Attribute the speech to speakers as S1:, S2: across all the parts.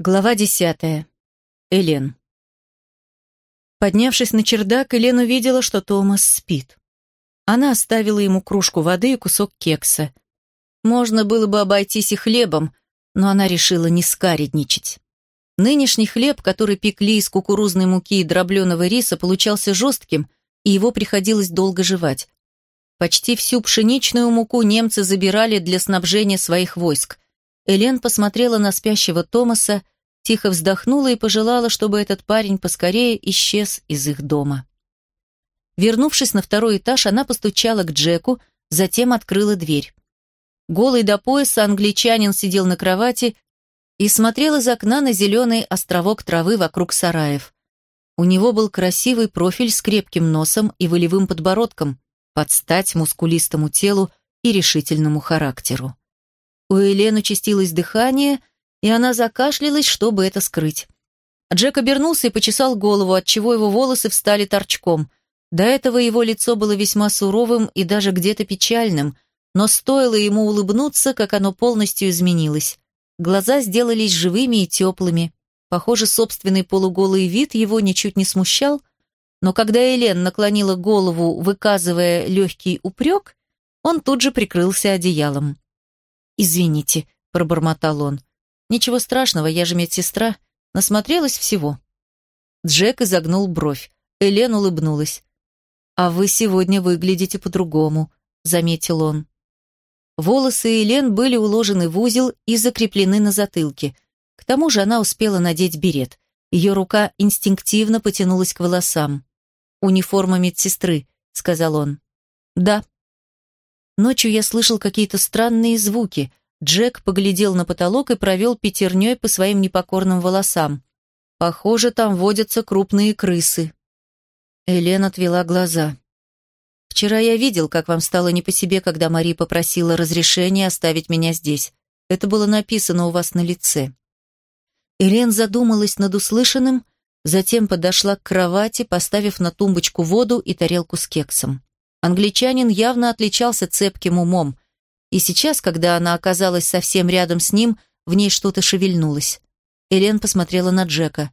S1: Глава десятая. Элен. Поднявшись на чердак, Элен увидела, что Томас спит. Она оставила ему кружку воды и кусок кекса. Можно было бы обойтись и хлебом, но она решила не скаредничать. Нынешний хлеб, который пекли из кукурузной муки и дробленого риса, получался жестким, и его приходилось долго жевать. Почти всю пшеничную муку немцы забирали для снабжения своих войск – Элен посмотрела на спящего Томаса, тихо вздохнула и пожелала, чтобы этот парень поскорее исчез из их дома. Вернувшись на второй этаж, она постучала к Джеку, затем открыла дверь. Голый до пояса англичанин сидел на кровати и смотрел из окна на зеленый островок травы вокруг сараев. У него был красивый профиль с крепким носом и волевым подбородком, под стать мускулистому телу и решительному характеру. У Елены участилось дыхание, и она закашлялась, чтобы это скрыть. Джек обернулся и почесал голову, отчего его волосы встали торчком. До этого его лицо было весьма суровым и даже где-то печальным, но стоило ему улыбнуться, как оно полностью изменилось. Глаза сделались живыми и теплыми. Похоже, собственный полуголый вид его ничуть не смущал, но когда Элен наклонила голову, выказывая легкий упрек, он тут же прикрылся одеялом. «Извините», — пробормотал он. «Ничего страшного, я же медсестра. Насмотрелась всего». Джек изогнул бровь. Элен улыбнулась. «А вы сегодня выглядите по-другому», — заметил он. Волосы Элен были уложены в узел и закреплены на затылке. К тому же она успела надеть берет. Ее рука инстинктивно потянулась к волосам. «Униформа медсестры», — сказал он. «Да», Ночью я слышал какие-то странные звуки. Джек поглядел на потолок и провел пятерней по своим непокорным волосам. Похоже, там водятся крупные крысы. Элен отвела глаза. «Вчера я видел, как вам стало не по себе, когда Мари попросила разрешения оставить меня здесь. Это было написано у вас на лице». Элен задумалась над услышанным, затем подошла к кровати, поставив на тумбочку воду и тарелку с кексом. Англичанин явно отличался цепким умом, и сейчас, когда она оказалась совсем рядом с ним, в ней что-то шевельнулось. Элен посмотрела на Джека.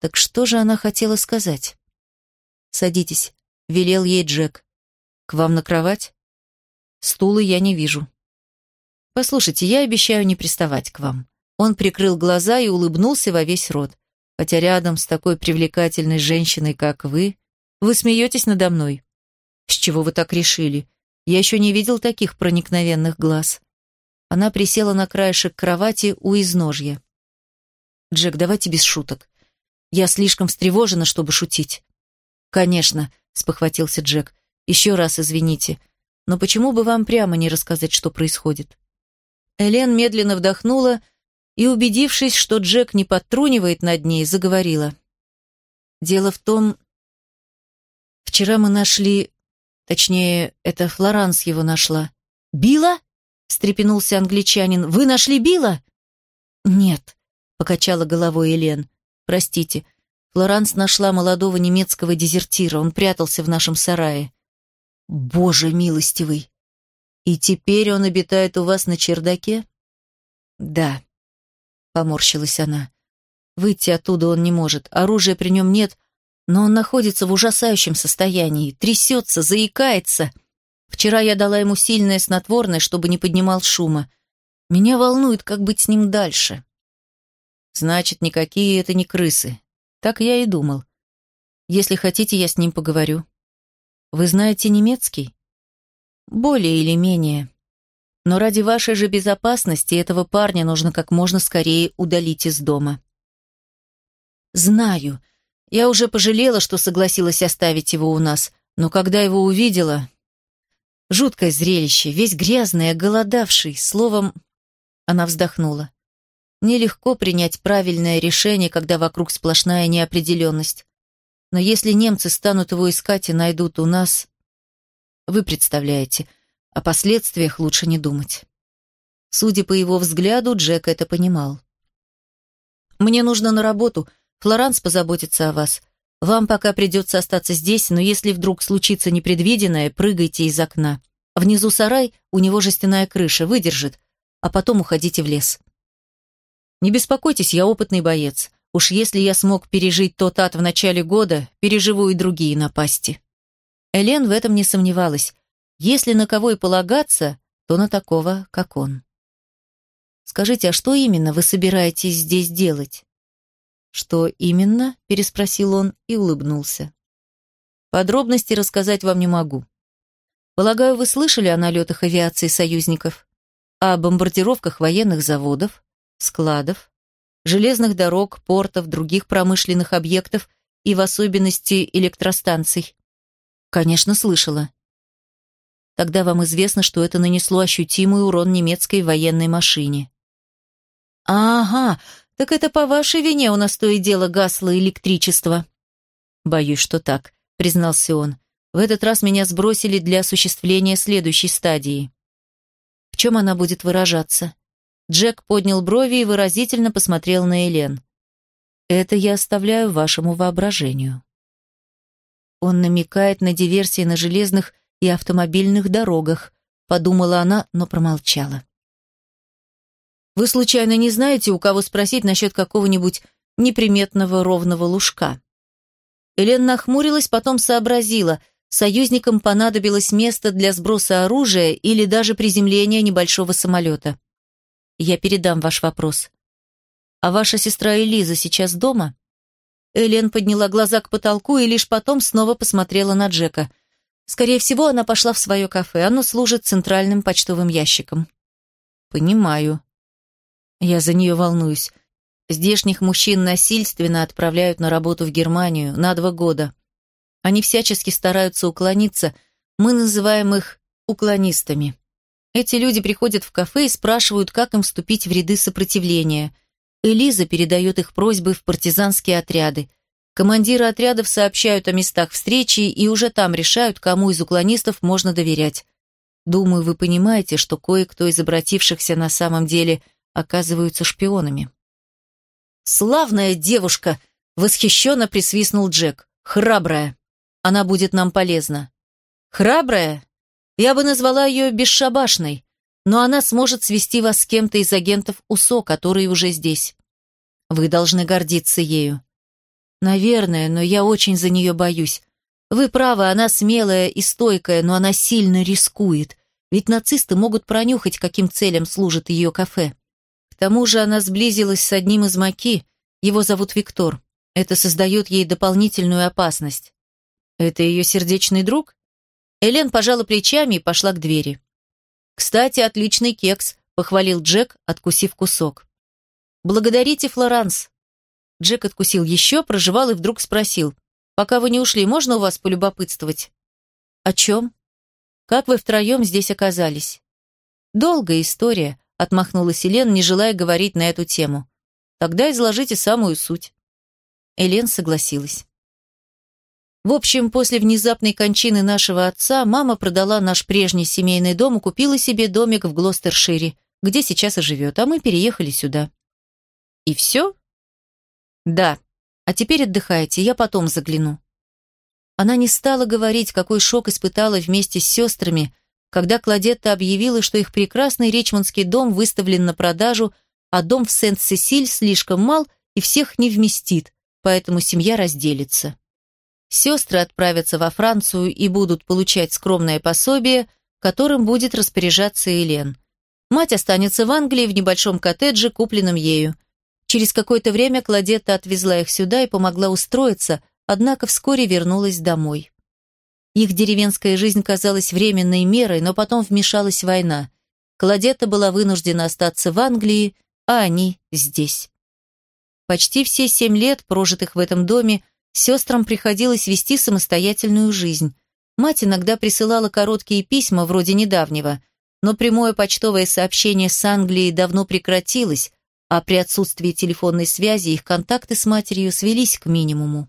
S1: Так что же она хотела сказать? «Садитесь», — велел ей Джек. «К вам на кровать?» «Стула я не вижу». «Послушайте, я обещаю не приставать к вам». Он прикрыл глаза и улыбнулся во весь рот. «Хотя рядом с такой привлекательной женщиной, как вы, вы смеетесь надо мной. «С чего вы так решили? Я еще не видел таких проникновенных глаз». Она присела на краешек кровати у изножья. «Джек, давайте без шуток. Я слишком встревожена, чтобы шутить». «Конечно», — спохватился Джек. «Еще раз извините. Но почему бы вам прямо не рассказать, что происходит?» Элен медленно вдохнула и, убедившись, что Джек не подтрунивает над ней, заговорила. «Дело в том, вчера мы нашли Точнее, это Флоранс его нашла. «Билла?» — встрепенулся англичанин. «Вы нашли Билла?» «Нет», — покачала головой Елен. «Простите, Флоранс нашла молодого немецкого дезертира. Он прятался в нашем сарае». «Боже милостивый! И теперь он обитает у вас на чердаке?» «Да», — поморщилась она. «Выйти оттуда он не может. Оружия при нем нет, но он находится в ужасающем состоянии, трясется, заикается. Вчера я дала ему сильное снотворное, чтобы не поднимал шума. Меня волнует, как быть с ним дальше. Значит, никакие это не крысы. Так я и думал. Если хотите, я с ним поговорю. Вы знаете немецкий? Более или менее. Но ради вашей же безопасности этого парня нужно как можно скорее удалить из дома. Знаю, я уже пожалела, что согласилась оставить его у нас, но когда его увидела... Жуткое зрелище, весь грязный, оголодавший, словом... Она вздохнула. Нелегко принять правильное решение, когда вокруг сплошная неопределенность. Но если немцы станут его искать и найдут у нас... Вы представляете, о последствиях лучше не думать. Судя по его взгляду, Джек это понимал. «Мне нужно на работу», Флоранс позаботится о вас. Вам пока придется остаться здесь, но если вдруг случится непредвиденное, прыгайте из окна. Внизу сарай, у него жестяная крыша, выдержит, а потом уходите в лес». Не беспокойтесь, я опытный боец. Уж если я смог пережить тот ад в начале года, переживу и другие напасти. Элен в этом не сомневалась. Если на кого и полагаться, то на такого, как он. «Скажите, а что именно вы собираетесь здесь делать?» «Что именно?» – переспросил он и улыбнулся. «Подробности рассказать вам не могу. Полагаю, вы слышали о налетах авиации союзников, о бомбардировках военных заводов, складов, железных дорог, портов, других промышленных объектов и в особенности электростанций. Конечно, слышала. Тогда вам известно, что это нанесло ощутимый урон немецкой военной машине. Ага, так это по вашей вине у нас то и дело гасло электричество. Боюсь, что так, признался он. В этот раз меня сбросили для осуществления следующей стадии. В чем она будет выражаться? Джек поднял брови и выразительно посмотрел на Элен. Это я оставляю вашему воображению. Он намекает на диверсии на железных и автомобильных дорогах, подумала она, но промолчала. Вы случайно не знаете, у кого спросить насчет какого-нибудь неприметного ровного лужка? Элен нахмурилась, потом сообразила, союзникам понадобилось место для сброса оружия или даже приземления небольшого самолета. Я передам ваш вопрос. А ваша сестра Элиза сейчас дома? Элен подняла глаза к потолку и лишь потом снова посмотрела на Джека. Скорее всего, она пошла в свое кафе. Оно служит центральным почтовым ящиком. Понимаю. Я за нее волнуюсь. Здешних мужчин насильственно отправляют на работу в Германию на два года. Они всячески стараются уклониться. Мы называем их уклонистами. Эти люди приходят в кафе и спрашивают, как им вступить в ряды сопротивления. Элиза передает их просьбы в партизанские отряды. Командиры отрядов сообщают о местах встречи и уже там решают, кому из уклонистов можно доверять. Думаю, вы понимаете, что кое-кто из обратившихся на самом деле – оказываются шпионами. «Славная девушка!» — восхищенно присвистнул Джек. «Храбрая. Она будет нам полезна». «Храбрая? Я бы назвала ее бесшабашной, но она сможет свести вас с кем-то из агентов УСО, которые уже здесь. Вы должны гордиться ею». «Наверное, но я очень за нее боюсь. Вы правы, она смелая и стойкая, но она сильно рискует, ведь нацисты могут пронюхать, каким целям служит ее кафе. Тому же она сблизилась с одним из маки, его зовут Виктор. Это создает ей дополнительную опасность. Это ее сердечный друг? Элен пожала плечами и пошла к двери. «Кстати, отличный кекс», — похвалил Джек, откусив кусок. «Благодарите, Флоранс». Джек откусил еще, прожевал и вдруг спросил. «Пока вы не ушли, можно у вас полюбопытствовать?» «О чем?» «Как вы втроем здесь оказались?» «Долгая история», Отмахнулась Елен, не желая говорить на эту тему. Тогда изложите самую суть. Элен согласилась. В общем, после внезапной кончины нашего отца мама продала наш прежний семейный дом и купила себе домик в Глостершире, где сейчас и живет, а мы переехали сюда. И все? Да. А теперь отдыхайте, я потом загляну. Она не стала говорить, какой шок испытала вместе с сестрами, когда Кладетта объявила, что их прекрасный ричмондский дом выставлен на продажу, а дом в Сент-Сесиль слишком мал и всех не вместит, поэтому семья разделится. Сестры отправятся во Францию и будут получать скромное пособие, которым будет распоряжаться Елен. Мать останется в Англии в небольшом коттедже, купленном ею. Через какое-то время Кладетта отвезла их сюда и помогла устроиться, однако вскоре вернулась домой. Их деревенская жизнь казалась временной мерой, но потом вмешалась война. Кладета была вынуждена остаться в Англии, а они здесь. Почти все семь лет, прожитых в этом доме, сестрам приходилось вести самостоятельную жизнь. Мать иногда присылала короткие письма, вроде недавнего, но прямое почтовое сообщение с Англией давно прекратилось, а при отсутствии телефонной связи их контакты с матерью свелись к минимуму.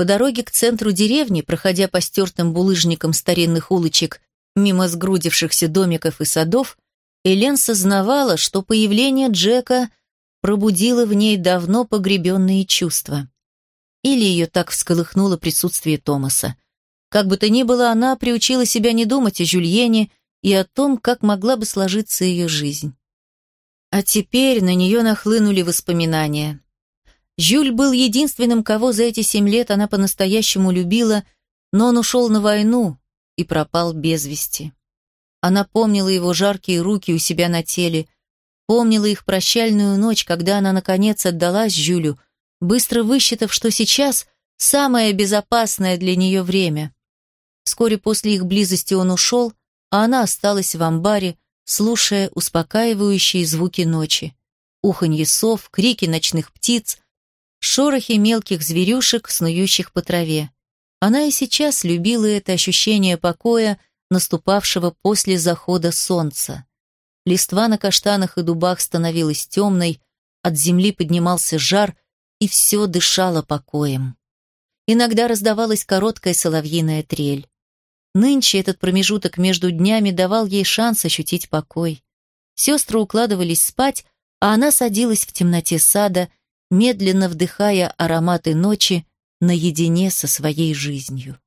S1: По дороге к центру деревни, проходя по стертым булыжникам старинных улочек, мимо сгрудившихся домиков и садов, Элен сознавала, что появление Джека пробудило в ней давно погребенные чувства. Или ее так всколыхнуло присутствие Томаса. Как бы то ни было, она приучила себя не думать о Жюльене и о том, как могла бы сложиться ее жизнь. А теперь на нее нахлынули воспоминания. Жюль был единственным, кого за эти семь лет она по-настоящему любила, но он ушел на войну и пропал без вести. Она помнила его жаркие руки у себя на теле, помнила их прощальную ночь, когда она, наконец, отдалась Жюлю, быстро высчитав, что сейчас самое безопасное для нее время. Вскоре после их близости он ушел, а она осталась в амбаре, слушая успокаивающие звуки ночи. Уханье сов, крики ночных птиц, шорохи мелких зверюшек, снующих по траве. Она и сейчас любила это ощущение покоя, наступавшего после захода солнца. Листва на каштанах и дубах становилась темной, от земли поднимался жар, и все дышало покоем. Иногда раздавалась короткая соловьиная трель. Нынче этот промежуток между днями давал ей шанс ощутить покой. Сестры укладывались спать, а она садилась в темноте сада, медленно вдыхая ароматы ночи наедине со своей жизнью.